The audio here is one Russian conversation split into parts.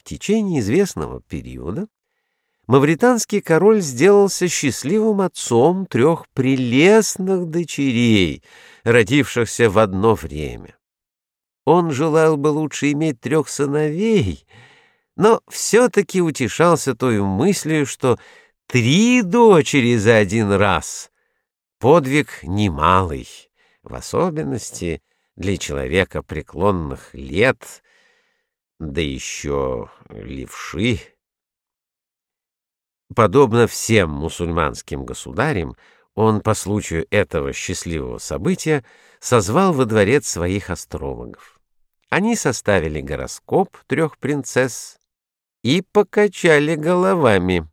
В течение известного периода мавританский король сделался счастливым отцом трех прелестных дочерей, родившихся в одно время. Он желал бы лучше иметь трех сыновей, но все-таки утешался той мыслью, что три дочери за один раз — подвиг немалый, в особенности для человека преклонных лет, да еще левши. Подобно всем мусульманским государям, он по случаю этого счастливого события созвал во дворец своих астрологов. Они составили гороскоп трех принцесс и покачали головами.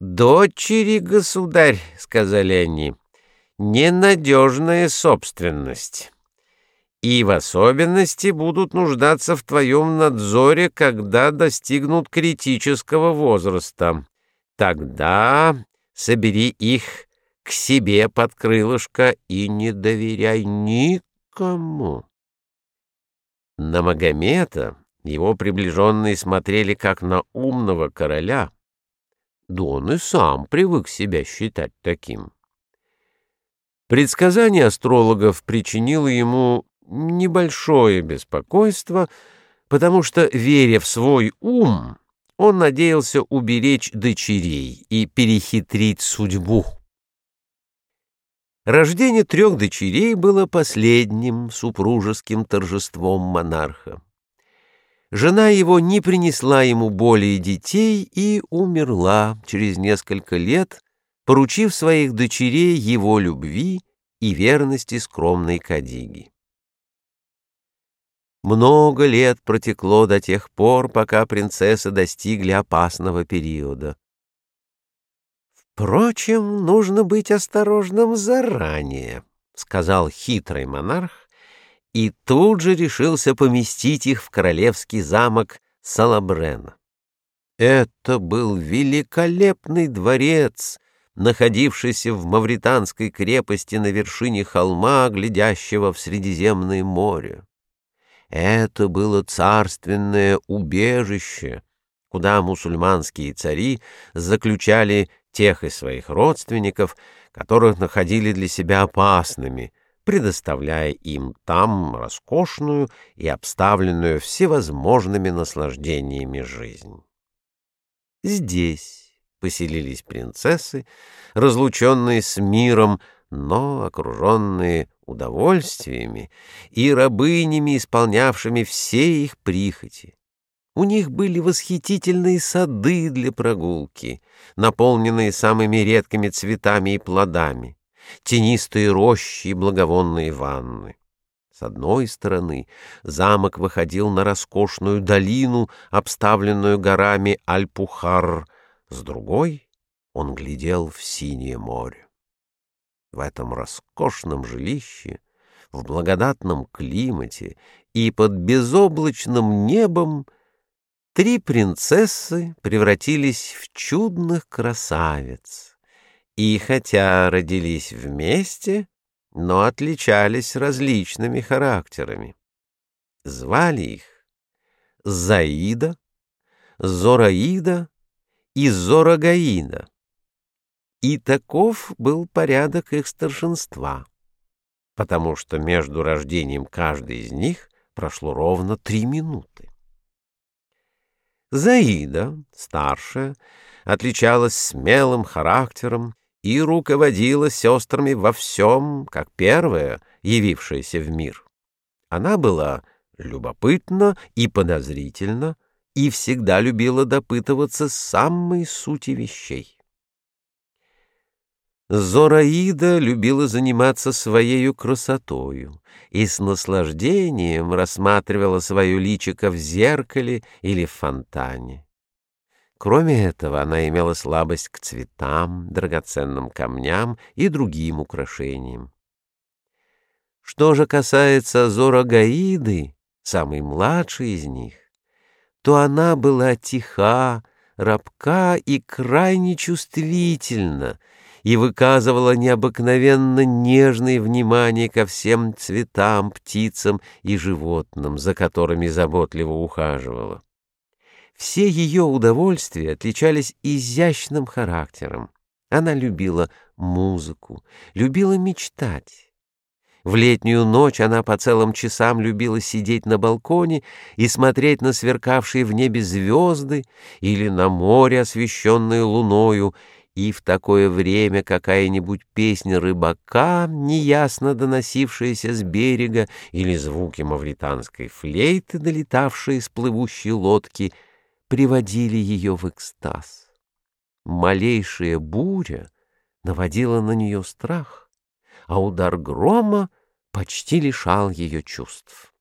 «Дочери, государь», — сказали они, — «ненадежная собственность» и в особенности будут нуждаться в твоем надзоре, когда достигнут критического возраста. Тогда собери их к себе под крылышко и не доверяй никому. На Магомета его приближенные смотрели как на умного короля, да он и сам привык себя считать таким. Предсказание астрологов причинило ему небольшое беспокойство, потому что, веря в свой ум, он надеялся уберечь дочерей и перехитрить судьбу. Рождение трех дочерей было последним супружеским торжеством монарха. Жена его не принесла ему более детей и умерла через несколько лет, поручив своих дочерей его любви и верности скромной Кадиги. Много лет протекло до тех пор, пока принцессы достигли опасного периода. «Впрочем, нужно быть осторожным заранее», — сказал хитрый монарх, и тут же решился поместить их в королевский замок Салабрена. Это был великолепный дворец, находившийся в Мавританской крепости на вершине холма, глядящего в Средиземное море. Это было царственное убежище, куда мусульманские цари заключали тех из своих родственников, которых находили для себя опасными, предоставляя им там роскошную и обставленную всевозможными наслаждениями жизнь. Здесь поселились принцессы, разлученные с миром, но окруженные удовольствиями и рабынями, исполнявшими все их прихоти. У них были восхитительные сады для прогулки, наполненные самыми редкими цветами и плодами, тенистые рощи и благовонные ванны. С одной стороны замок выходил на роскошную долину, обставленную горами Альпухар, с другой он глядел в синее море. В этом роскошном жилище, в благодатном климате и под безоблачным небом три принцессы превратились в чудных красавиц. И хотя родились вместе, но отличались различными характерами. Звали их Заида, Зораида и Зорогаида. И таков был порядок их старшинства, потому что между рождением каждой из них прошло ровно три минуты. Заида, старшая, отличалась смелым характером и руководила сестрами во всем, как первая, явившаяся в мир. Она была любопытна и подозрительна, и всегда любила допытываться самой сути вещей. Зораида любила заниматься своею красотою и с наслаждением рассматривала свое личико в зеркале или в фонтане. Кроме этого, она имела слабость к цветам, драгоценным камням и другим украшениям. Что же касается Зорогаиды, самой младшей из них, то она была тиха, рабка и крайне чувствительна, и выказывала необыкновенно нежное внимание ко всем цветам, птицам и животным, за которыми заботливо ухаживала. Все ее удовольствия отличались изящным характером. Она любила музыку, любила мечтать. В летнюю ночь она по целым часам любила сидеть на балконе и смотреть на сверкавшие в небе звезды или на море, освещенное луною, и в такое время какая-нибудь песня рыбака, неясно доносившаяся с берега, или звуки мавританской флейты, долетавшие с плывущей лодки, приводили ее в экстаз. Малейшая буря наводила на нее страх, а удар грома почти лишал ее чувств.